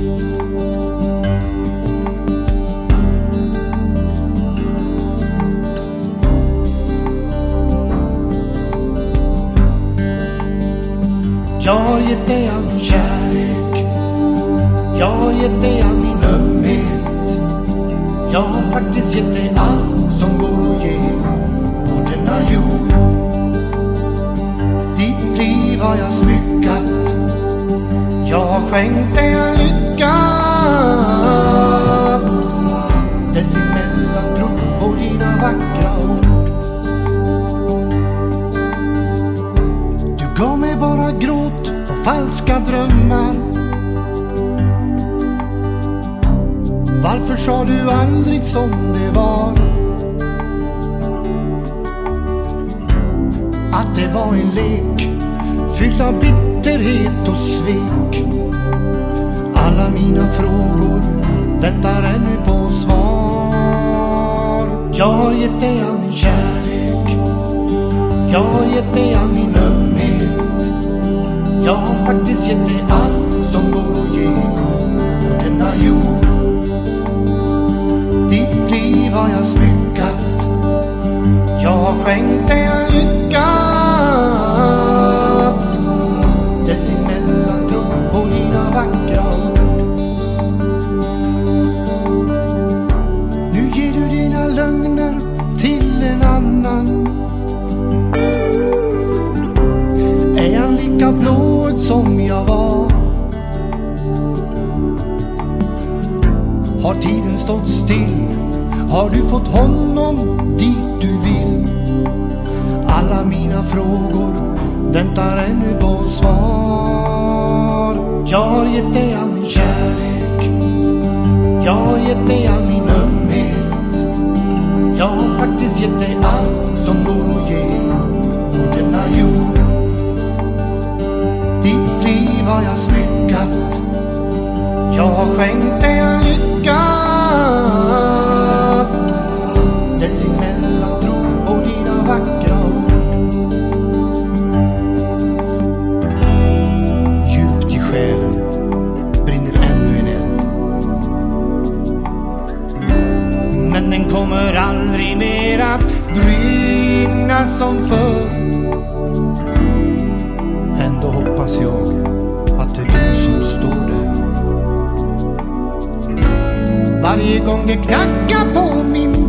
Jag har gett dig all min kärlek. Jag har gett dig all min ömhet. Jag har faktiskt gett dig allt som går att ge på denna jord. Ditt liv har jag smyckat. Jag har skänkt dig all gav mig bara gråt och falska drömmar. Varför sa du aldrig som det var? Att det var en lek fylld av bitterhet och svek. Alla mina frågor väntar ännu på svar. Jag har gett dig all min kärlek. Jag har gett dig all min. Jag har faktiskt gett dig allt som går att ge på denna jord. Ditt liv har jag smyckat. Jag har skänkt dig all lycka. Dessemellan tro på dina vackra var? Har tiden stått still? Har du fått honom dit du vill? Alla mina frågor väntar ännu på svar. Jag har gett dig all min kärlek. Jag har gett dig all har jag smyckat. Jag har skänkt dig all lycka. Dessemellan tro på dina vackra ord. Djupt i själen brinner ännu en eld. Men den kommer aldrig mer att brinna som förr. Ändå hoppas jag Varje gång det knackar på min